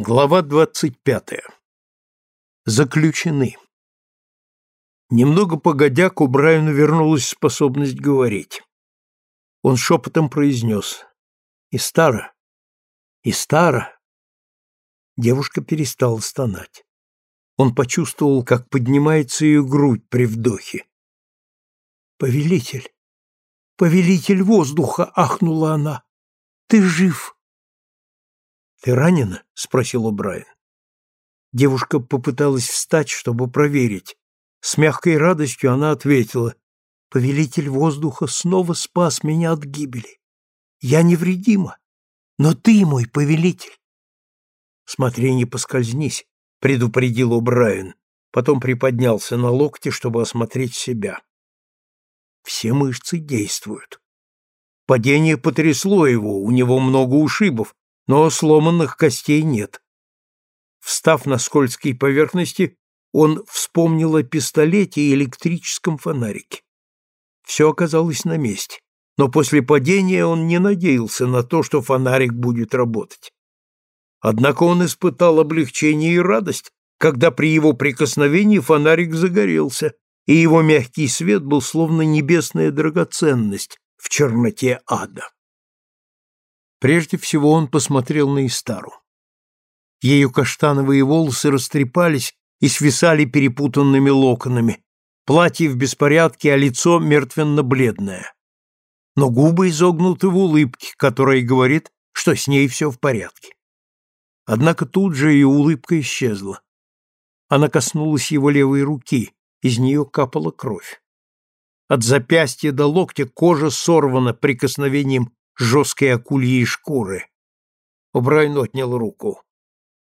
Глава двадцать пятая. Заключены. Немного погодя, к Убрайну вернулась способность говорить. Он шепотом произнес «И стара, и стара». Девушка перестала стонать. Он почувствовал, как поднимается ее грудь при вдохе. «Повелитель! Повелитель воздуха!» — ахнула она. «Ты жив!» «Ты ранена?» — спросил О'Брайен. Девушка попыталась встать, чтобы проверить. С мягкой радостью она ответила, «Повелитель воздуха снова спас меня от гибели. Я невредима, но ты мой повелитель». «Смотри, не поскользнись», — предупредил О'Брайен, потом приподнялся на локте, чтобы осмотреть себя. Все мышцы действуют. Падение потрясло его, у него много ушибов, но сломанных костей нет. Встав на скользкой поверхности, он вспомнил о пистолете и электрическом фонарике. Все оказалось на месте, но после падения он не надеялся на то, что фонарик будет работать. Однако он испытал облегчение и радость, когда при его прикосновении фонарик загорелся, и его мягкий свет был словно небесная драгоценность в черноте ада. Прежде всего он посмотрел на Истару. Ее каштановые волосы растрепались и свисали перепутанными локонами, платье в беспорядке, а лицо мертвенно-бледное. Но губы изогнуты в улыбке, которая говорит, что с ней все в порядке. Однако тут же и улыбка исчезла. Она коснулась его левой руки, из нее капала кровь. От запястья до локтя кожа сорвана прикосновением жесткой акульей шкуры. О'Брайен отнял руку.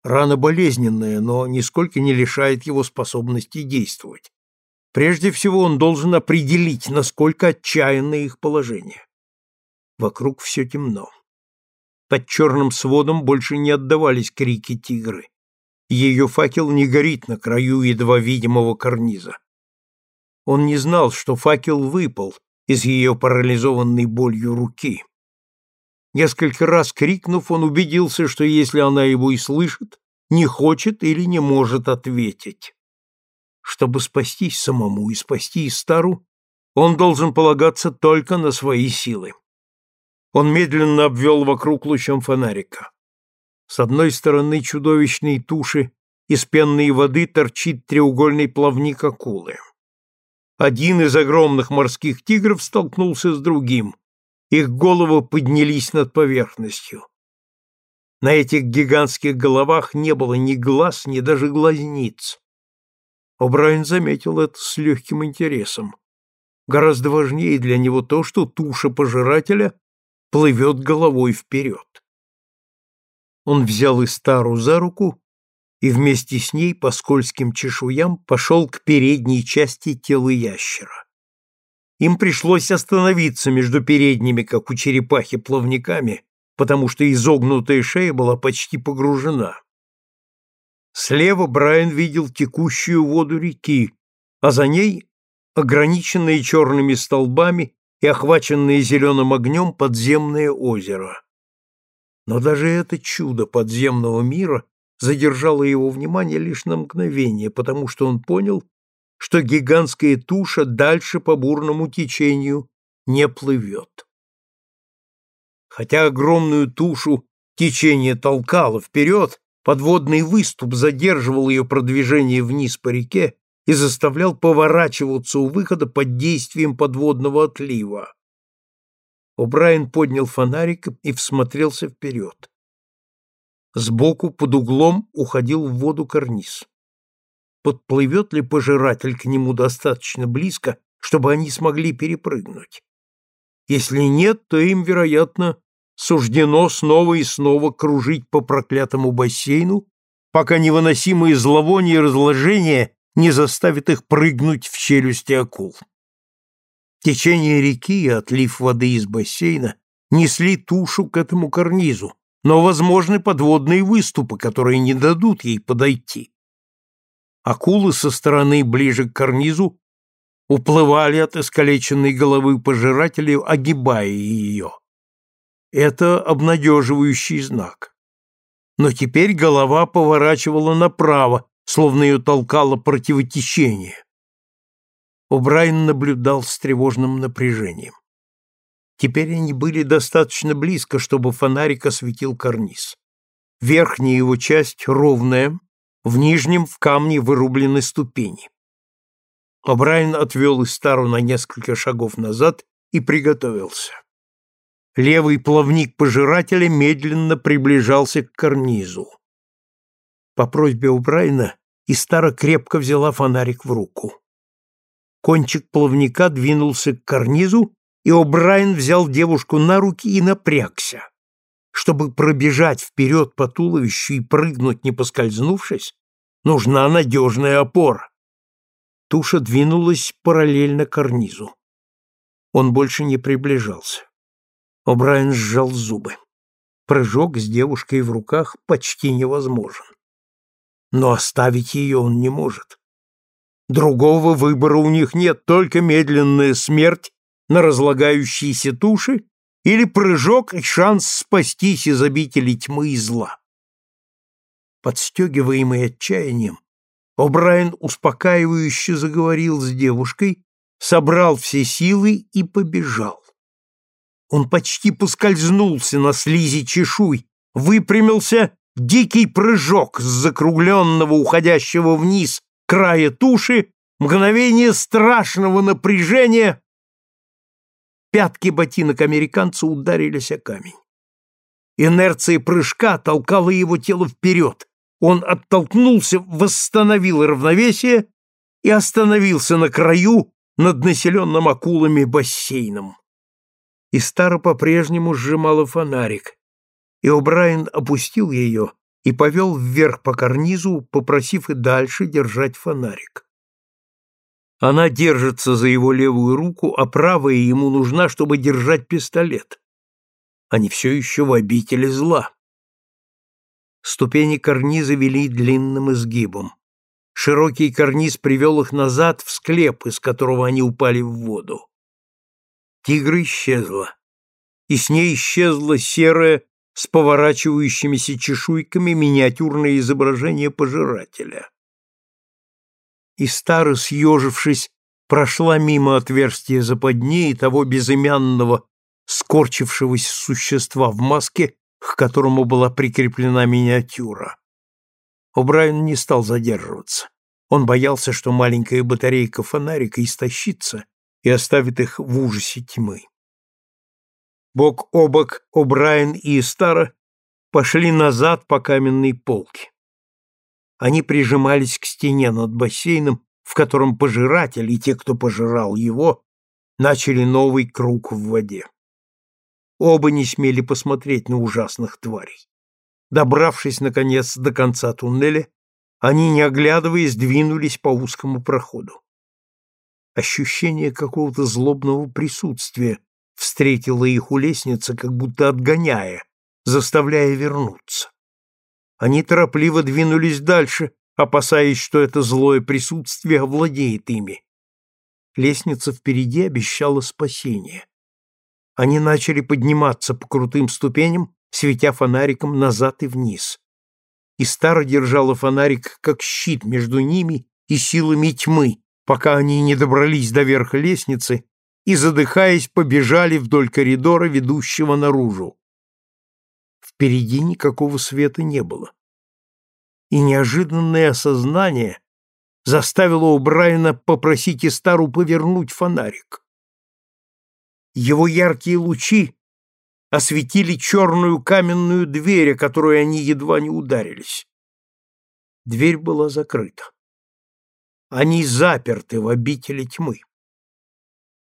Рана болезненная, но нисколько не лишает его способности действовать. Прежде всего он должен определить, насколько отчаянно их положение. Вокруг все темно. Под черным сводом больше не отдавались крики тигры. Ее факел не горит на краю едва видимого карниза. Он не знал, что факел выпал из ее парализованной болью руки. Несколько раз крикнув, он убедился, что если она его и слышит, не хочет или не может ответить. Чтобы спастись самому и спасти Истару, он должен полагаться только на свои силы. Он медленно обвел вокруг лучом фонарика. С одной стороны чудовищной туши из пенной воды торчит треугольный плавник акулы. Один из огромных морских тигров столкнулся с другим, их головы поднялись над поверхностью. На этих гигантских головах не было ни глаз, ни даже глазниц. О'Брайен заметил это с легким интересом. Гораздо важнее для него то, что туша пожирателя плывет головой вперед. Он взял Истару за руку и вместе с ней по скользким чешуям пошел к передней части тела ящера. Им пришлось остановиться между передними, как у черепахи, плавниками, потому что изогнутая шея была почти погружена. Слева Брайан видел текущую воду реки, а за ней ограниченные черными столбами и охваченное зеленым огнем подземное озеро. Но даже это чудо подземного мира задержало его внимание лишь на мгновение, потому что он понял, что гигантская туша дальше по бурному течению не плывет. Хотя огромную тушу течение толкало вперед, подводный выступ задерживал ее продвижение вниз по реке и заставлял поворачиваться у выхода под действием подводного отлива. О'Брайен поднял фонарик и всмотрелся вперед. Сбоку под углом уходил в воду карниз подплывет ли пожиратель к нему достаточно близко, чтобы они смогли перепрыгнуть. Если нет, то им, вероятно, суждено снова и снова кружить по проклятому бассейну, пока невыносимые зловоние и разложение не заставит их прыгнуть в челюсти акул. Течение реки и отлив воды из бассейна несли тушу к этому карнизу, но возможны подводные выступы, которые не дадут ей подойти. Акулы со стороны ближе к карнизу уплывали от искалеченной головы пожирателя, огибая ее. Это обнадеживающий знак. но теперь голова поворачивала направо, словно ее толкало противотечение. О'Брайен наблюдал с тревожным напряжением. Теперь они были достаточно близко, чтобы фонарик осветил карниз. Верхняя его часть ровная, в нижнем в камне вырублены ступени. О'Брайен отвел Истару на несколько шагов назад и приготовился. Левый плавник пожирателя медленно приближался к карнизу. По просьбе О'Брайена Истара крепко взяла фонарик в руку. Кончик плавника двинулся к карнизу, и О'Брайен взял девушку на руки и напрягся. Чтобы пробежать вперед по туловищу и прыгнуть, не поскользнувшись, нужна надежная опора. Туша двинулась параллельно карнизу. Он больше не приближался. О'Брайен сжал зубы. Прыжок с девушкой в руках почти невозможен. Но оставить ее он не может. Другого выбора у них нет, только медленная смерть на разлагающейся туше или прыжок и шанс спастись из обители тьмы и зла. Подстегиваемый отчаянием, О'Брайен успокаивающе заговорил с девушкой, собрал все силы и побежал. Он почти поскользнулся на слизи чешуй, выпрямился, дикий прыжок с закругленного, уходящего вниз края туши, мгновение страшного напряжения. Пятки ботинок американца ударились о камень. Инерция прыжка толкала его тело вперед. Он оттолкнулся, восстановил равновесие и остановился на краю над населенным акулами бассейном. И Стара по-прежнему сжимала фонарик, и О'Брайен опустил ее и повел вверх по карнизу, попросив и дальше держать фонарик. Она держится за его левую руку, а правая ему нужна, чтобы держать пистолет. Они все еще в обители зла. Ступени карниза вели длинным изгибом. Широкий карниз привел их назад в склеп, из которого они упали в воду. Тигра исчезла, и с ней исчезла серая с поворачивающимися чешуйками миниатюрное изображение пожирателя и старо съежившись, прошла мимо отверстия западни и того безымянного, скорчившегося существа в маске, к которому была прикреплена миниатюра. О'Брайен не стал задерживаться. Он боялся, что маленькая батарейка фонарика истощится и оставит их в ужасе тьмы. Бок о бок О'Брайен и Истара пошли назад по каменной полке. Они прижимались к стене над бассейном, в котором пожиратель и те, кто пожирал его, начали новый круг в воде. Оба не смели посмотреть на ужасных тварей. Добравшись, наконец, до конца туннеля, они, не оглядываясь, двинулись по узкому проходу. Ощущение какого-то злобного присутствия встретило их у лестницы, как будто отгоняя, заставляя вернуться. Они торопливо двинулись дальше, опасаясь, что это злое присутствие овладеет ими. Лестница впереди обещала спасение. Они начали подниматься по крутым ступеням, светя фонариком назад и вниз. И Стара держала фонарик как щит между ними и силами тьмы, пока они не добрались до верха лестницы и, задыхаясь, побежали вдоль коридора, ведущего наружу. Впереди никакого света не было. И неожиданное осознание заставило у Брайана попросить Истару повернуть фонарик. Его яркие лучи осветили черную каменную дверь, о которой они едва не ударились. Дверь была закрыта. Они заперты в обители тьмы.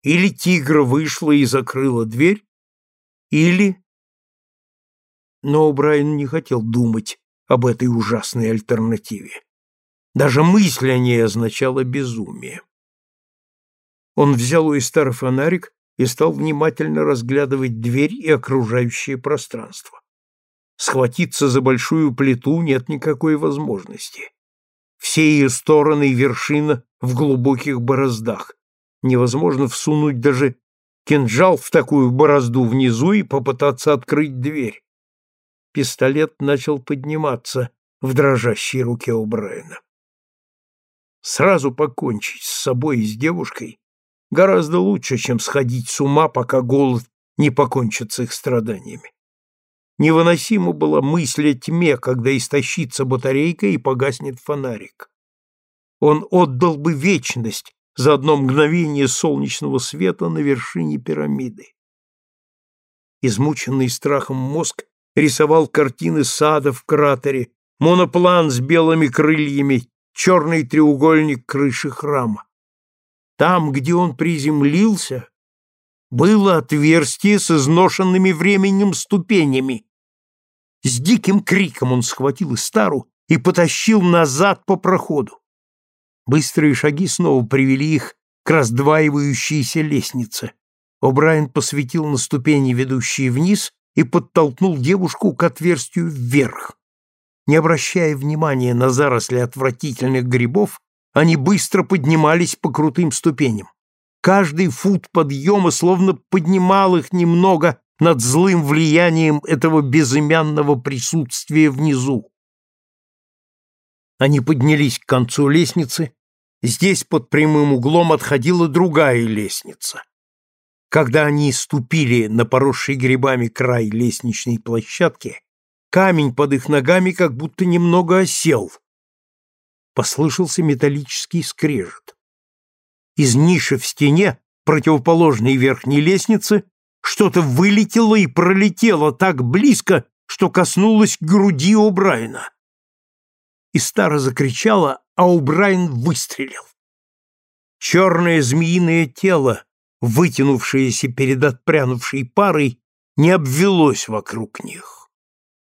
Или тигра вышла и закрыла дверь, или но Брайан не хотел думать об этой ужасной альтернативе. Даже мысль о ней означала безумие. Он взял у Эстара фонарик и стал внимательно разглядывать дверь и окружающее пространство. Схватиться за большую плиту нет никакой возможности. Все ее стороны и вершина в глубоких бороздах. Невозможно всунуть даже кинжал в такую борозду внизу и попытаться открыть дверь. пистолет начал подниматься в дрожащей руке у Брайана. Сразу покончить с собой и с девушкой гораздо лучше, чем сходить с ума, пока голод не покончит с их страданиями. Невыносима была мысль о тьме, когда истощится батарейка и погаснет фонарик. Он отдал бы вечность за одно мгновение солнечного света на вершине пирамиды. Измученный страхом мозг рисовал картины сада в кратере, моноплан с белыми крыльями, черный треугольник крыши храма. Там, где он приземлился, было отверстие с изношенными временем ступенями. С диким криком он схватил Истару и потащил назад по проходу. Быстрые шаги снова привели их к раздваивающейся лестнице. О'Брайен посветил на ступени, ведущие вниз, и подтолкнул девушку к отверстию вверх. Не обращая внимания на заросли отвратительных грибов, они быстро поднимались по крутым ступеням. Каждый фут подъема словно поднимал их немного над злым влиянием этого безымянного присутствия внизу. Они поднялись к концу лестницы, здесь под прямым углом отходила другая лестница. Когда они ступили на поросший грибами край лестничной площадки, камень под их ногами как будто немного осел. Послышался металлический скрежет. Из ниши в стене, противоположной верхней лестницы, что-то вылетело и пролетело так близко, что коснулось груди О'Брайена. И Стара закричала, а О'Брайен выстрелил. Черное змеиное тело вытянувшееся перед отпрянувшей парой, не обвелось вокруг них.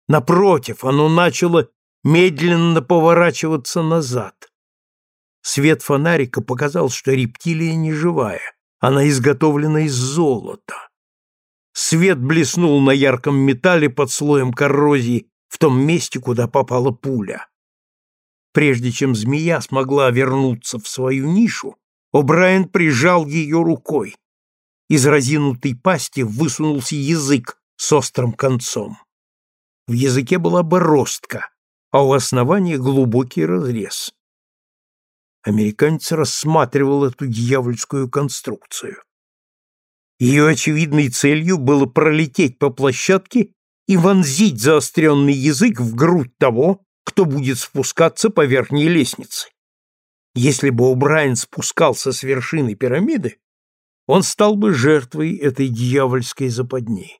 Напротив, оно начало медленно поворачиваться назад. Свет фонарика показал, что рептилия не живая, она изготовлена из золота. Свет блеснул на ярком металле под слоем коррозии в том месте, куда попала пуля. Прежде чем змея смогла вернуться в свою нишу, О'Брайен прижал ее рукой. Из разинутой пасти высунулся язык с острым концом. В языке была бороздка, а у основания глубокий разрез. Американец рассматривал эту дьявольскую конструкцию. Ее очевидной целью было пролететь по площадке и вонзить заостренный язык в грудь того, кто будет спускаться по верхней лестнице. Если бы О'Брайен спускался с вершины пирамиды, он стал бы жертвой этой дьявольской западни.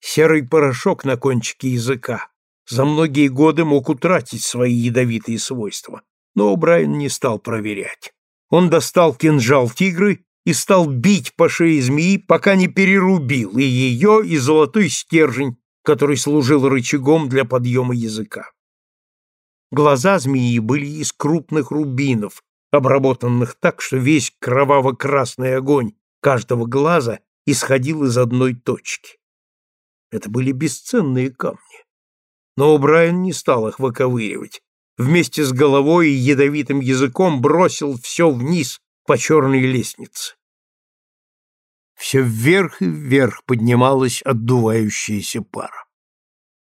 Серый порошок на кончике языка за многие годы мог утратить свои ядовитые свойства, но Брайан не стал проверять. Он достал кинжал тигры и стал бить по шее змеи, пока не перерубил и ее, и золотой стержень, который служил рычагом для подъема языка. Глаза змеи были из крупных рубинов, обработанных так, что весь кроваво-красный огонь каждого глаза исходил из одной точки. Это были бесценные камни. Но Брайан не стал их выковыривать. Вместе с головой и ядовитым языком бросил все вниз по черной лестнице. Все вверх и вверх поднималась отдувающаяся пара.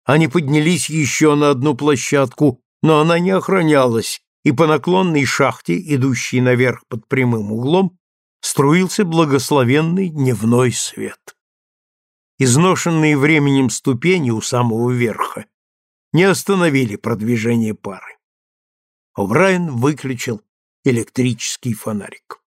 Они поднялись еще на одну площадку, но она не охранялась, и по наклонной шахте, идущей наверх под прямым углом, струился благословенный дневной свет. Изношенные временем ступени у самого верха не остановили продвижение пары. О'Брайен выключил электрический фонарик.